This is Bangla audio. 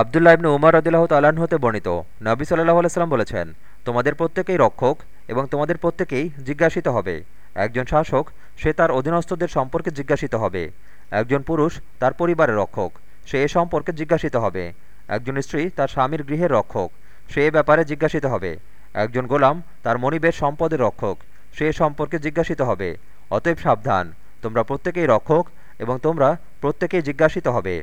আবদুল্লাহ ইবনু উমর রদিল্লাহ তালান হতে বর্ণিত। নবী সাল্লাহ আলাইসাল্লাম বলেছেন, তোমাদের প্রত্যেকেই রক্ষক এবং তোমাদের প্রত্যেকেই জিজ্ঞাসিত হবে। একজন শাসক, সে তার অধীনস্থদের সম্পর্কে জিজ্ঞাসিত হবে। একজন পুরুষ, তার পরিবারের রক্ষক, সে এ সম্পর্কে জিজ্ঞাসিত হবে। একজন স্ত্রী, তার স্বামীর গৃহের রক্ষক, সে ব্যাপারে জিজ্ঞাসিত হবে। একজন গোলাম, তার মনিবের সম্পদের রক্ষক, সে সম্পর্কে জিজ্ঞাসিত হবে। অতএব সাবধান, তোমরা প্রত্যেকেই রক্ষক এবং তোমরা প্রত্যেকেই জিজ্ঞাসিত হবে।